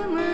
Come on.